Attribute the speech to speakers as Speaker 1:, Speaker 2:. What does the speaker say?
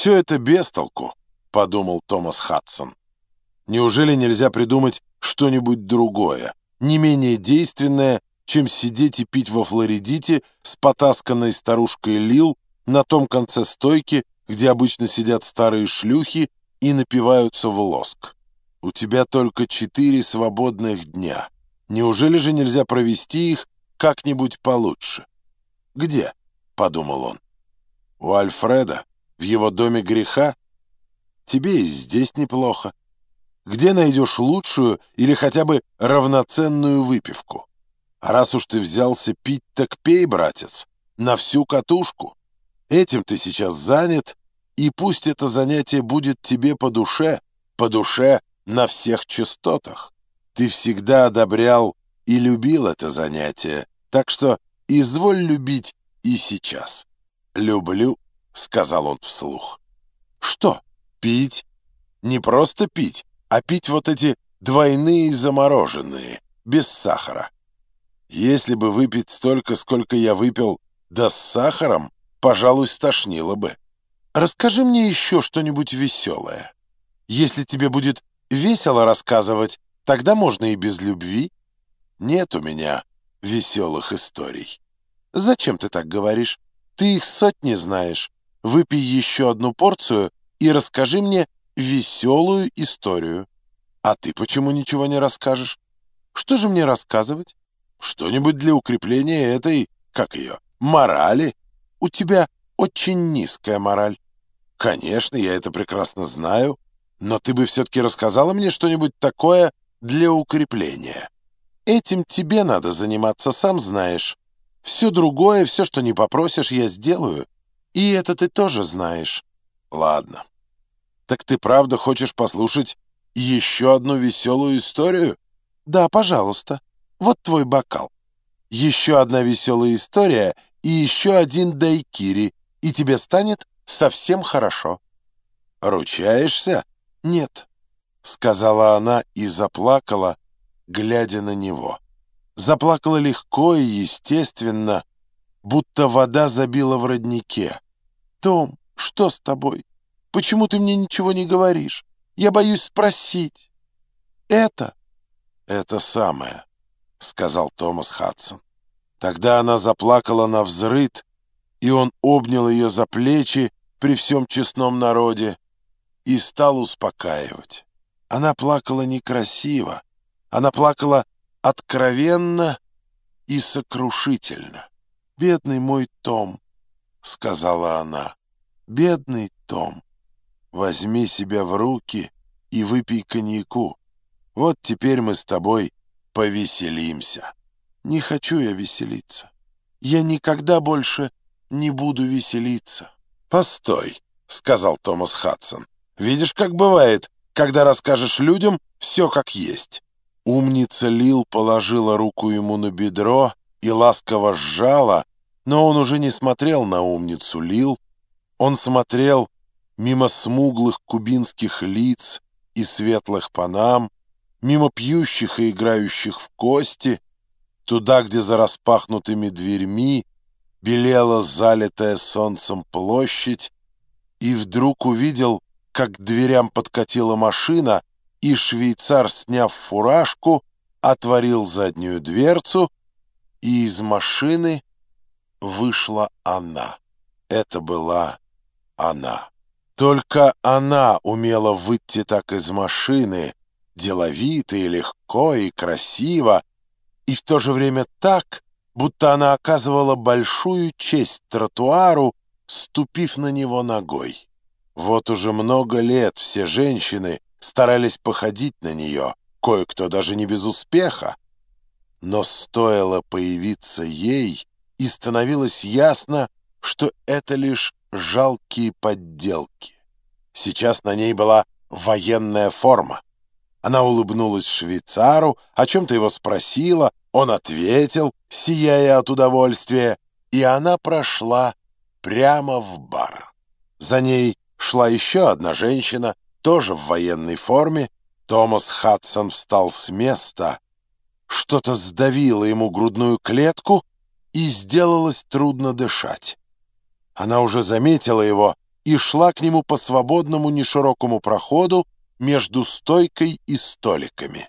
Speaker 1: «Все это бестолку», — подумал Томас Хадсон. «Неужели нельзя придумать что-нибудь другое, не менее действенное, чем сидеть и пить во Флоридите с потасканной старушкой Лил на том конце стойки, где обычно сидят старые шлюхи и напиваются в лоск? У тебя только четыре свободных дня. Неужели же нельзя провести их как-нибудь получше?» «Где?» — подумал он. «У Альфреда, в его доме греха? Тебе и здесь неплохо. Где найдешь лучшую или хотя бы равноценную выпивку? А раз уж ты взялся пить, так пей, братец, на всю катушку. Этим ты сейчас занят, и пусть это занятие будет тебе по душе, по душе на всех частотах. Ты всегда одобрял и любил это занятие, так что изволь любить и сейчас. «Люблю», — сказал он вслух. «Что, пить? Не просто пить, а пить вот эти двойные замороженные, без сахара. Если бы выпить столько, сколько я выпил, да с сахаром, пожалуй, стошнило бы. Расскажи мне еще что-нибудь веселое. Если тебе будет весело рассказывать, тогда можно и без любви. Нет у меня веселых историй. Зачем ты так говоришь? Ты их сотни знаешь. Выпей еще одну порцию и расскажи мне веселую историю. А ты почему ничего не расскажешь? Что же мне рассказывать? Что-нибудь для укрепления этой, как ее, морали? У тебя очень низкая мораль. Конечно, я это прекрасно знаю, но ты бы все-таки рассказала мне что-нибудь такое для укрепления. Этим тебе надо заниматься, сам знаешь. Все другое, все, что не попросишь, я сделаю. И это ты тоже знаешь. Ладно. Так ты правда хочешь послушать еще одну веселую историю? Да, пожалуйста. Вот твой бокал. Еще одна веселая история и еще один дайкири, и тебе станет совсем хорошо. Ручаешься? Нет, сказала она и заплакала, глядя на него. Заплакала легко и естественно, будто вода забила в роднике. «Том, что с тобой? Почему ты мне ничего не говоришь? Я боюсь спросить». «Это?» «Это самое», — сказал Томас Хадсон. Тогда она заплакала на взрыд, и он обнял ее за плечи при всем честном народе и стал успокаивать. Она плакала некрасиво, она плакала откровенно и сокрушительно. «Бедный мой Том», — сказала она, — «бедный Том, возьми себя в руки и выпей коньяку. Вот теперь мы с тобой повеселимся». «Не хочу я веселиться. Я никогда больше не буду веселиться». «Постой», — сказал Томас Хадсон. «Видишь, как бывает, когда расскажешь людям все как есть». Умница Лил положила руку ему на бедро и ласково сжала, но он уже не смотрел на умницу Лил. Он смотрел мимо смуглых кубинских лиц и светлых панам, мимо пьющих и играющих в кости, туда, где за распахнутыми дверьми белела залитая солнцем площадь, и вдруг увидел, как к дверям подкатила машина, и швейцар, сняв фуражку, отворил заднюю дверцу, и из машины вышла она. Это была она. Только она умела выйти так из машины, деловито и легко и красиво, и в то же время так, будто она оказывала большую честь тротуару, ступив на него ногой. Вот уже много лет все женщины старались походить на нее, кое-кто даже не без успеха. Но стоило появиться ей, и становилось ясно, что это лишь жалкие подделки. Сейчас на ней была военная форма. Она улыбнулась швейцару, о чем-то его спросила, он ответил, сияя от удовольствия, и она прошла прямо в бар. За ней шла еще одна женщина, тоже в военной форме. Томас Хадсон встал с места. Что-то сдавило ему грудную клетку, и сделалось трудно дышать. Она уже заметила его, и шла к нему по свободному неширокому проходу между стойкой и столиками.